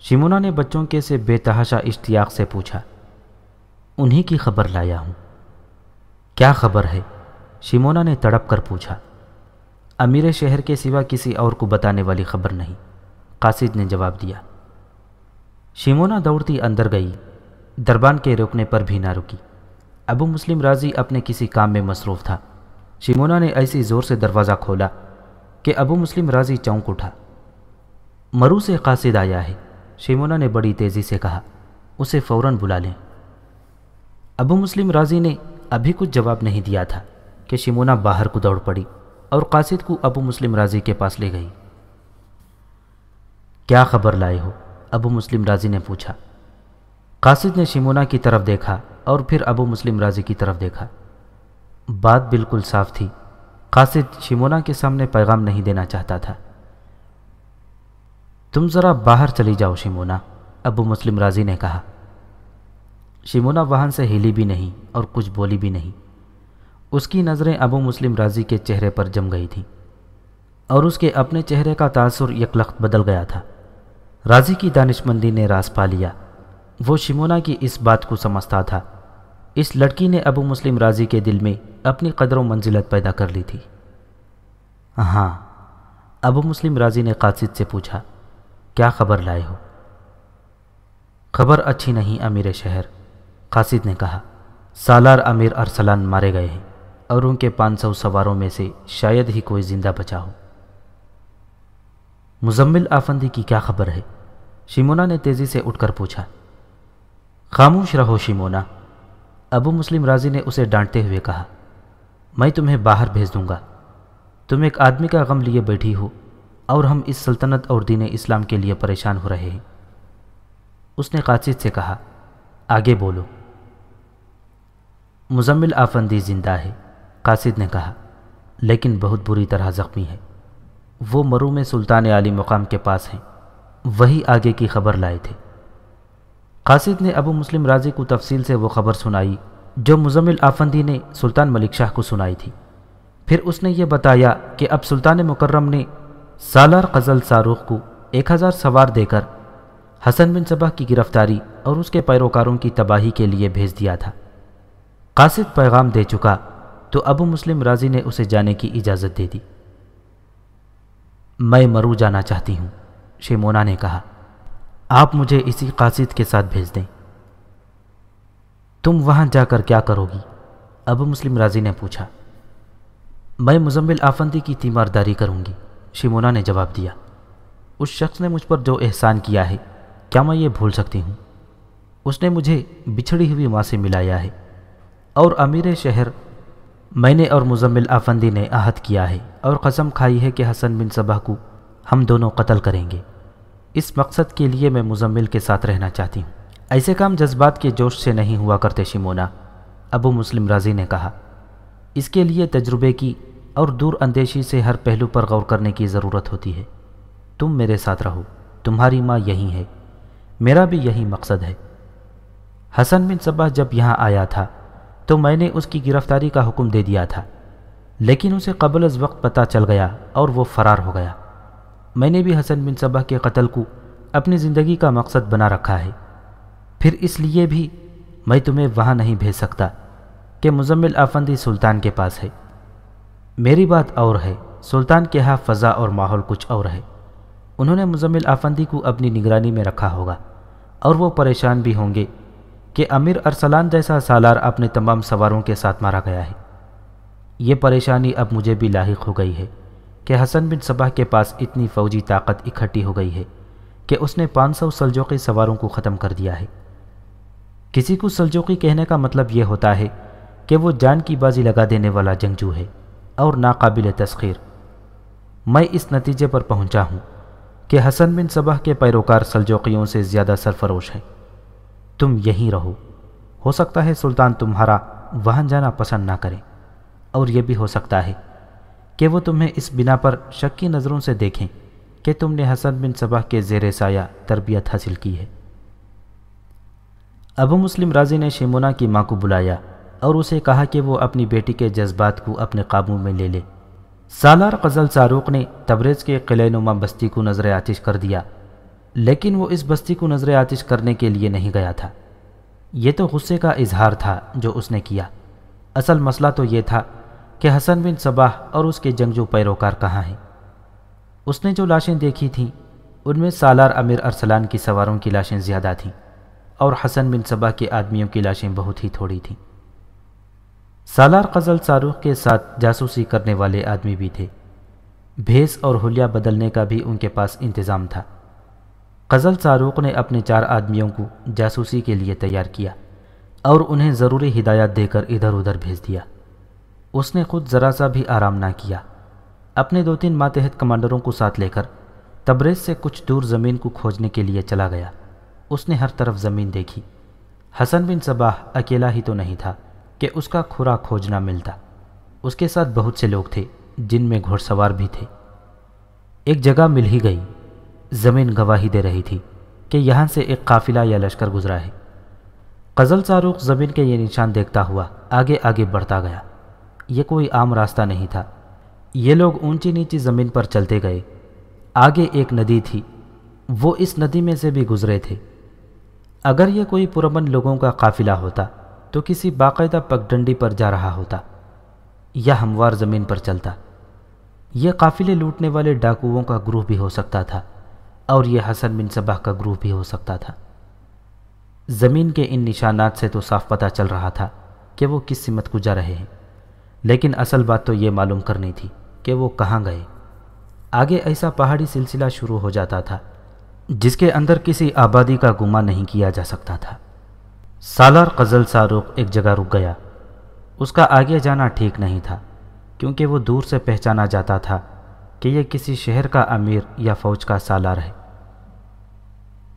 S1: شمونا نے بچوں کے سے بے تحاشا اشتیاق سے پوچھا، انہی کی خبر لایا ہوں؟ کیا خبر ہے؟ شمونا نے تڑپ کر پوچھا، امیر شہر کے سوا کسی اور کو بتانے والی خبر نہیں؟ قاصد نے جواب دیا شمونا دوڑتی اندر گئی۔ دربان کے روکنے پر بھی نہ رکی۔ ابو مسلم راضی اپنے کسی کام میں مصروف تھا۔ شمونا نے ایسی زور سے دروازہ کھولا کہ ابو مسلم راضی چونک اٹھا۔ مرو سے قاصد آیا ہے۔ شمونا نے بڑی تیزی سے کہا، اسے فوراً بلا لیں۔ ابو مسلم راضی نے ابھی کچھ جواب نہیں دیا تھا کہ شمونا باہر کو دوڑ پڑی اور قاصد کو ابو مسلم راضی کے پاس لے گئی۔ کیا خبر لائے ہو؟ ابو مسلم راضی نے پوچھا۔ قاصد نے شمونا کی طرف دیکھا اور پھر ابو مسلم راضی کی طرف دیکھا۔ بات بالکل صاف تھی۔ قاصد شمونا کے سامنے پیغام نہیں دینا چاہتا تھا۔ تم ذرا باہر چلی جاؤ شمونا ابو مسلم راضی نے کہا۔ شمونا وہاں سے ہلی بھی نہیں اور کچھ بولی بھی نہیں۔ اس کی نظریں ابو مسلم راضی کے چہرے پر جم گئی تھیں اور اس کے اپنے چہرے کا تاثر یکلخت بدل گیا تھا۔ راضی کی دانش مندی نے راز پا لیا۔ وہ شمونا کی اس بات کو سمجھتا تھا۔ اس لڑکی نے ابو مسلم راضی کے دل میں اپنی قدر و منزلت پیدا کر لی تھی۔ ہاں ابو مسلم راضی نے قاصد سے پوچھا، کیا خبر لائے ہو؟ خبر اچھی نہیں امیر شہر، قاصد نے کہا۔ سالار امیر ارسلان مارے گئے ہیں اور ان کے پانچ سو سواروں میں سے شاید ہی کوئی زندہ بچا ہو۔ مزمل آفندی کی کیا خبر ہے؟ شیمونا نے تیزی سے اٹھ کر پوچھا، خاموش رہو شیمونا۔ ابو مسلم راضی نے اسے ڈانٹتے ہوئے کہا، میں تمہیں باہر بھیج دوں گا۔ تم ایک آدمی کا غم لیے بیٹھی ہو اور ہم اس سلطنت اور دین اسلام کے لیے پریشان ہو رہے ہیں اس نے قاصد سے کہا، آگے بولو۔ مزمل آفندی زندہ ہے، قاصد نے کہا، لیکن بہت بری طرح زخمی ہے۔ وہ مرو میں سلطان علی مقام کے پاس ہیں۔ وہی آگے کی خبر لائے تھے۔ قاصد نے ابو مسلم راضی کو تفصیل سے وہ خبر سنائی، جو مزمل آفندی نے سلطان ملک شاہ کو سنائی تھی۔ پھر اس نے یہ بتایا کہ اب سلطان مکرم نے سالار قزل ساروخ کو ایک ہزار سوار دے کر حسن بن صبح کی گرفتاری اور اس کے پیروکاروں کی تباہی کے لیے بھیج دیا تھا۔ قاصد پیغام دے چکا تو ابو مسلم راضی نے اسے جانے کی اجازت دے دی۔ میں مرو جانا چاہتی ہوں۔ شیمونا نے کہا، آپ مجھے اسی قاصد کے ساتھ بھیج دیں۔ تم وہاں جا کر کیا کرو گی؟ ابو مسلم راضی نے پوچھا۔ میں مزمل آفندی کی تیمارداری کروں گی شیمونا نے جواب دیا۔ اس شخص نے مجھ پر جو احسان کیا ہے، کیا میں یہ بھول سکتی ہوں؟ اس نے مجھے بچھڑی ہوئی ماں سے ملایا ہے۔ اور امیر شہر میں نے اور مزمل آفندی نے عہد کیا ہے اور قسم کھائی ہے کہ حسن بن صبح کو ہم دونوں قتل کریں گے۔ اس مقصد کے لیے میں مزمل کے ساتھ رہنا چاہتی ہوں۔ ایسے کام جذبات کے جوش سے نہیں ہوا کرتے شمونا ابو مسلم راضی نے کہا۔ اس کے لیے تجربے کی اور دور اندیشی سے ہر پہلو پر غور کرنے کی ضرورت ہوتی ہے۔ تم میرے ساتھ رہو، تمہاری ماں یہی ہے، میرا بھی یہی مقصد ہے۔ حسن بن صبح جب یہاں آیا تھا، تو میں نے اس کی گرفتاری کا حکم دے دیا تھا، لیکن اسے قبل از وقت پتہ چل گیا اور وہ فرار ہو گیا۔ میں نے بھی حسن بن صبح کے قتل کو اپنی زندگی کا مقصد بنا رکھا ہے۔ پھر اس لیے بھی میں تمہیں وہاں نہیں بھیج سکتا کہ مزمل آفندی سلطان کے پاس ہے۔ میری بات اور ہے، سلطان کے ہاں فضا اور ماحول کچھ اور ہے۔ انہوں نے مزمل آفندی کو اپنی نگرانی میں رکھا ہوگا اور وہ پریشان بھی ہوں گے کہ امیر ارسلان جیسا سالار اپنے تمام سواروں کے ساتھ مارا گیا ہے۔ یہ پریشانی اب مجھے بھی لاحق ہو گئی ہے۔ کہ حسن بن صبح کے پاس اتنی فوجی طاقت اکٹھی ہو گئی ہے کہ اس نے پانچ سو سلجوقی سواروں کو ختم کر دیا ہے۔ کسی کو سلجوقی کہنے کا مطلب یہ ہوتا ہے کہ وہ جان کی بازی لگا دینے والا جنگجو ہے اور ناقابل تسخیر۔ میں اس نتیجے پر پہنچا ہوں کہ حسن بن صبح کے پیروکار سلجوقیوں سے زیادہ سرفروش ہیں۔ تم یہیں رہو۔ ہو سکتا ہے سلطان تمہارا وہاں جانا پسند نہ کرے اور یہ بھی ہو سکتا ہے کہ وہ تمہیں اس بنا پر شکی نظروں سے دیکھیں کہ تم نے حسن بن صبح کے زیر سایہ تربیت حاصل کی ہے۔ ابو مسلم راضی نے شیمونا کی ماں کو بلایا اور اسے کہا کہ وہ اپنی بیٹی کے جذبات کو اپنے قابو میں لے لے۔ سالار قزل ساروق نے تبریز کے قلعہ نما بستی کو نظر آتش کر دیا، لیکن وہ اس بستی کو نظر آتش کرنے کے لیے نہیں گیا تھا۔ یہ تو غصے کا اظہار تھا جو اس نے کیا۔ اصل مسئلہ تو یہ تھا کہ حسن بن صباح اور اس کے جنگجو پیروکار کہاں ہیں؟ اس نے جو لاشیں دیکھی تھیں، ان میں سالار امیر ارسلان کی سواروں کی لاشیں زیادہ تھیں اور حسن بن صبا کے آدمیوں کی لاشیں بہت ہی تھوڑی تھیں۔ سالار قزل ساروخ کے ساتھ جاسوسی کرنے والے آدمی بھی تھے۔ بھیس اور حلیہ بدلنے کا بھی ان کے پاس انتظام تھا۔ قزل ساروق نے اپنے چار آدمیوں کو جاسوسی کے لیے تیار کیا اور انہیں ضروری ہدایات دے کر ادھر ادھر بھیج دیا۔ اس نے خود ذرا سا بھی آرام نہ کیا۔ اپنے دو تین ماتحت کمانڈروں کو ساتھ لے کر تبریز سے کچھ دور زمین کو کھوجنے کے لیے چلا گیا۔ اس نے ہر طرف زمین دیکھی۔ حسن بن صباح اکیلا ہی تو نہیں تھا کہ اس کا کھرا کھوجنا ملتا۔ اس کے ساتھ بہت سے لوگ تھے جن میں گھوڑ سوار بھی تھے۔ ایک جگہ مل ہی گئی۔ زمین گواہی دے رہی تھی کہ یہاں سے ایک قافلہ یا لشکر گزرا ہے۔ قزل ساروخ زمین کے یہ نشان دیکھتا ہوا آگے آگے بڑھتا گیا۔ یہ کوئی عام راستہ نہیں تھا۔ یہ لوگ اونچی نیچی زمین پر چلتے گئے۔ آگے ایک ندی تھی۔ وہ اس ندی میں سے بھی گزرے تھے۔ اگر یہ کوئی پرمن لوگوں کا قافلہ ہوتا، تو کسی باقاعدہ پگڈنڈی پر جا رہا ہوتا یا ہموار زمین پر چلتا۔ یہ قافلے لوٹنے والے ڈاکوؤں کا گروہ بھی ہو سکتا تھا اور یہ حسن بن صبح کا گروہ بھی ہو سکتا تھا۔ زمین کے ان نشانات سے تو صاف پتہ چل رہا تھا کہ وہ کس سمت کو جا رہے ہیں۔ لیکن اصل بات تو یہ معلوم کرنی تھی کہ وہ کہاں گئے۔ آگے ایسا پہاڑی سلسلہ شروع ہو جاتا تھا، جس کے اندر کسی آبادی کا گما نہیں کیا جا سکتا تھا۔ سالار قزل ساروق ایک جگہ رک گیا۔ اس کا آگے جانا ٹھیک نہیں تھا، کیونکہ وہ دور سے پہچانا جاتا تھا کہ یہ کسی شہر کا امیر یا فوج کا سالار ہے۔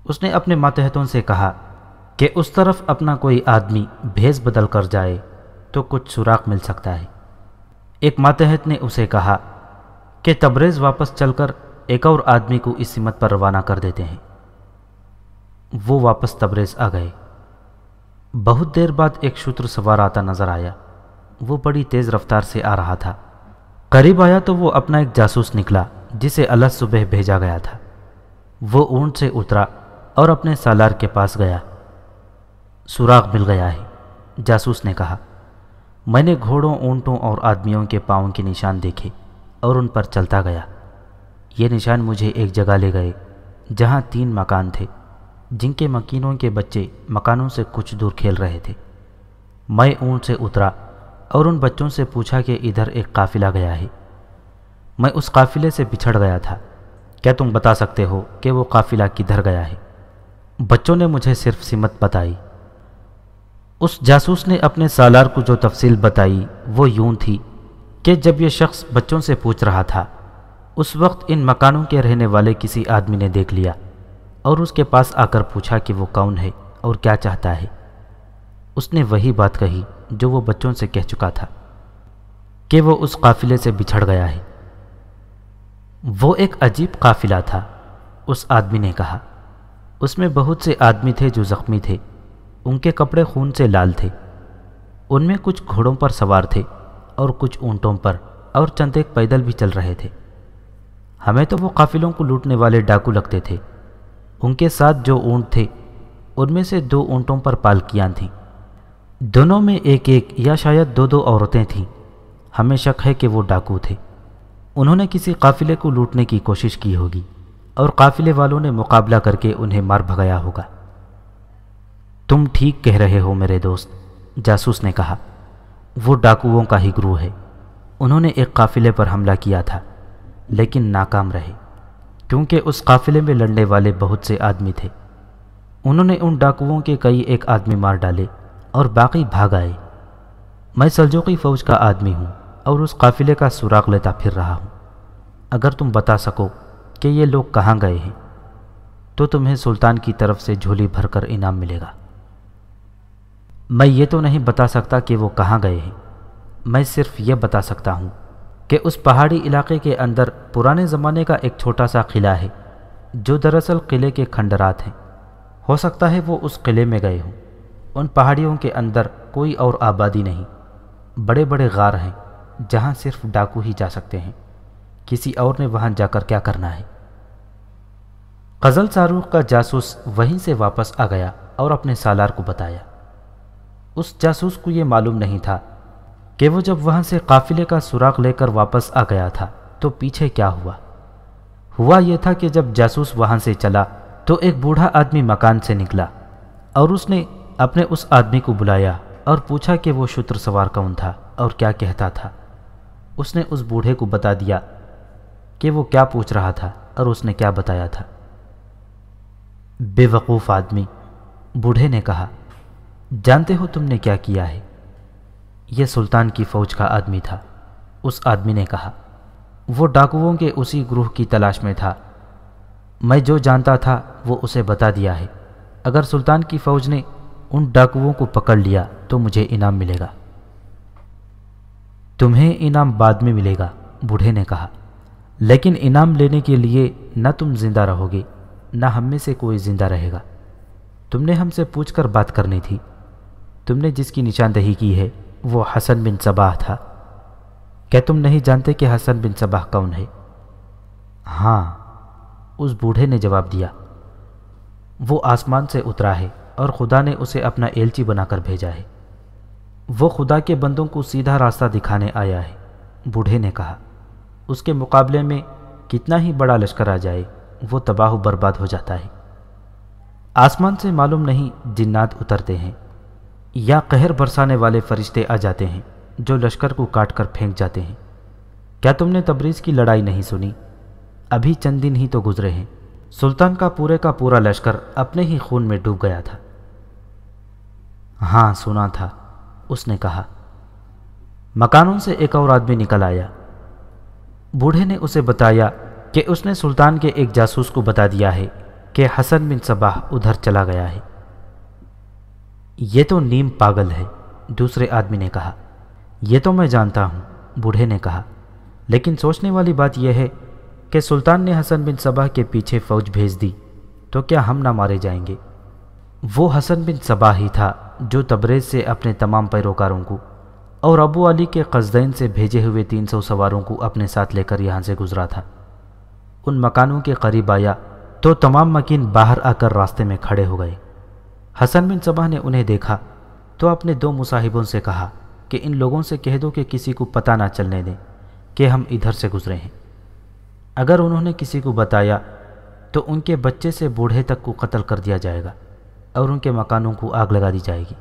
S1: اس نے اپنے ماتحتوں سے کہا کہ اس طرف اپنا کوئی آدمی بھیس بدل کر جائے تو کچھ سوراخ مل سکتا ہے۔ ایک ماتحت نے اسے کہا کہ تبریز واپس چل کر ایک اور آدمی کو اس سمت پر روانہ کر دیتے ہیں۔ وہ واپس تبریز آ گئے۔ بہت دیر بعد ایک شتر سوار آتا نظر آیا۔ وہ بڑی تیز رفتار سے آ رہا تھا۔ قریب آیا تو وہ اپنا ایک جاسوس نکلا، جسے اللہ صبح بھیجا گیا تھا۔ وہ اونٹ سے اترا اور اپنے سالار کے پاس گیا۔ سوراخ مل گیا ہے، جاسوس نے کہا۔ میں نے گھوڑوں، اونٹوں اور آدمیوں کے پاؤں کے نشان دیکھے اور ان پر چلتا گیا۔ یہ نشان مجھے ایک جگہ لے گئے جہاں تین مکان تھے، جن کے مکینوں کے بچے مکانوں سے کچھ دور کھیل رہے تھے۔ میں اونٹ سے اترا اور ان بچوں سے پوچھا کہ ادھر ایک قافلہ گیا ہے۔ میں اس قافلے سے بچھڑ گیا تھا۔ کیا تم بتا سکتے ہو کہ وہ قافلہ کدھر گیا ہے؟ بچوں نے مجھے صرف سمت بتائی۔ اس جاسوس نے اپنے سالار کو جو تفصیل بتائی وہ یوں تھی کہ جب یہ شخص بچوں سے پوچھ رہا تھا، اس وقت ان مکانوں کے رہنے والے کسی آدمی نے دیکھ لیا اور اس کے پاس آ کر پوچھا کہ وہ کون ہے اور کیا چاہتا ہے۔ اس نے وہی بات کہی جو وہ بچوں سے کہہ چکا تھا کہ وہ اس قافلے سے بچھڑ گیا ہے۔ وہ ایک عجیب قافلہ تھا، اس آدمی نے کہا۔ اس میں بہت سے آدمی تھے جو زخمی تھے۔ ان کے کپڑے خون سے لال تھے۔ ان میں کچھ گھوڑوں پر سوار تھے اور کچھ اونٹوں پر اور چند ایک پیدل بھی چل رہے تھے۔ ہمیں تو وہ قافلوں کو لوٹنے والے ڈاکو لگتے تھے۔ ان کے ساتھ جو اونٹ تھے، ان میں سے دو اونٹوں پر پالکیاں تھیں۔ دونوں میں ایک ایک یا شاید دو دو عورتیں تھیں۔ ہمیں شک ہے کہ وہ ڈاکو تھے۔ انہوں نے کسی قافلے کو لوٹنے کی کوشش کی ہوگی اور قافلے والوں نے مقابلہ کر کے انہیں مار بھگایا ہوگا۔ تم ٹھیک کہہ رہے ہو میرے دوست، جاسوس نے کہا۔ وہ ڈاکوؤں کا ہی گروہ ہے۔ انہوں نے ایک قافلے پر حملہ کیا تھا، لیکن ناکام رہے۔ کیونکہ اس قافلے میں لڑنے والے بہت سے آدمی تھے۔ انہوں نے ان ڈاکوؤں کے کئی ایک آدمی مار ڈالے اور باقی بھاگ آئے۔ میں سلجوقی فوج کا آدمی ہوں اور اس قافلے کا سراغ لیتا پھر رہا ہوں۔ اگر تم بتا سکو کہ یہ لوگ کہاں گئے ہیں، تو تمہیں سلطان کی طرف سے جھولی بھر کر انعام ملے گا۔ میں یہ تو نہیں بتا سکتا کہ وہ کہاں گئے ہیں۔ میں صرف یہ بتا سکتا ہوں کہ اس پہاڑی علاقے کے اندر پرانے زمانے کا ایک چھوٹا سا قلعہ ہے، جو دراصل قلعے کے کھنڈرات ہیں۔ ہو سکتا ہے وہ اس قلعے میں گئے ہوں۔ ان پہاڑیوں کے اندر کوئی اور آبادی نہیں۔ بڑے بڑے غار ہیں، جہاں صرف ڈاکو ہی جا سکتے ہیں۔ کسی اور نے وہاں جا کر کیا کرنا ہے؟ قزل ساروخ کا جاسوس وہیں سے واپس آ گیا اور اپنے سالار کو بتایا۔ اس جاسوس کو یہ معلوم نہیں تھا کہ وہ جب وہاں سے قافلے کا سراغ لے کر واپس آ گیا تھا تو پیچھے کیا ہوا؟ ہوا یہ تھا کہ جب جاسوس وہاں سے چلا تو ایک بوڑھا آدمی مکان سے نکلا اور اس نے اپنے اس آدمی کو بلایا اور پوچھا کہ وہ شتر سوار کون تھا اور کیا کہتا تھا۔ اس نے اس بوڑھے کو بتا دیا کہ وہ کیا پوچھ رہا تھا اور اس نے کیا بتایا تھا۔ بے وقوف آدمی، بوڑھے نے کہا جانتے ہو تم نے کیا کیا ہے؟ یہ سلطان کی فوج کا آدمی تھا، اس آدمی نے کہا، وہ ڈاکوؤں کے اسی گروہ کی تلاش میں تھا۔ میں جو جانتا تھا، وہ اسے بتا دیا ہے۔ اگر سلطان کی فوج نے ان ڈاکوؤں کو پکڑ لیا، تو مجھے انعام ملے گا۔ تمہیں انعام بعد میں ملے گا، بوڑھے نے کہا۔ لیکن انعام لینے کے لیے نہ تم زندہ رہو گے، نہ ہم میں سے کوئی زندہ رہے گا۔ تم نے ہم سے پوچھ کر بات کرنی تھی۔ تم نے جس کی نشاندہی کی ہے، وہ حسن بن صباح تھا۔ کیا تم نہیں جانتے کہ حسن بن صباح کون ہے؟ ہاں اس بوڑھے نے جواب دیا۔ وہ آسمان سے اترا ہے اور خدا نے اسے اپنا ایلچی بنا کر بھیجا ہے۔ وہ خدا کے بندوں کو سیدھا راستہ دکھانے آیا ہے، بوڑھے نے کہا۔ اس کے مقابلے میں کتنا ہی بڑا لشکر آ جائے، وہ تباہ و برباد ہو جاتا ہے۔ آسمان سے معلوم نہیں جنات اترتے ہیں۔ یا قہر برسانے والے فرشتے آ جاتے ہیں جو لشکر کو کاٹ کر پھینک جاتے ہیں۔ کیا تم نے تبریز کی لڑائی نہیں سنی؟ ابھی چند دن ہی تو گزرے ہیں۔ سلطان کا پورے کا پورا لشکر اپنے ہی خون میں ڈوب گیا تھا۔ ہاں سنا تھا۔ اس نے کہا، مکانوں سے ایک اور آدمی نکل آیا۔ بوڑھے نے اسے بتایا کہ اس نے سلطان کے ایک جاسوس کو بتا دیا ہے کہ حسن بن صباح ادھر چلا گیا ہے۔ یہ تو نیم پاگل ہے، دوسرے آدمی نے کہا۔ یہ تو میں جانتا ہوں، بوڑھے نے کہا۔ لیکن سوچنے والی بات یہ ہے کہ سلطان نے حسن بن صبا کے پیچھے فوج بھیج دی، تو کیا ہم نہ مارے جائیں گے؟ وہ حسن بن صبا ہی تھا جو تبریز سے اپنے تمام پیروکاروں کو اور ابو علی کے قصدین سے بھیجے ہوئے تین سو سواروں کو اپنے ساتھ لے کر یہاں سے گزرا تھا۔ ان مکانوں کے قریب آیا تو تمام مکین باہر آ کر راستے میں کھڑے ہو گئے۔ حسن بن صبح نے انہیں دیکھا تو اپنے دو مصاحبوں سے کہا کہ ان لوگوں سے کہہ دو کہ کسی کو پتہ نہ چلنے دیں کہ ہم ادھر سے گزرے ہیں۔ اگر انہوں نے کسی کو بتایا تو ان کے بچے سے بوڑھے تک کو قتل کر دیا جائے گا اور ان کے مکانوں کو آگ لگا دی جائے گی۔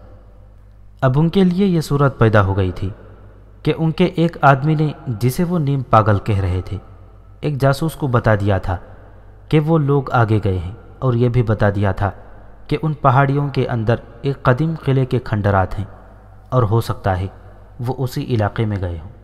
S1: اب ان کے لیے یہ صورت پیدا ہو گئی تھی کہ ان کے ایک آدمی نے جسے وہ نیم پاگل کہہ رہے تھے، ایک جاسوس کو بتا دیا تھا کہ وہ لوگ آگے گئے ہیں اور یہ بھی بتا دیا تھا کہ ان پہاڑیوں کے اندر ایک قدیم قلعے کے کھنڈرات ہیں اور ہو سکتا ہے وہ اسی علاقے میں گئے ہوں۔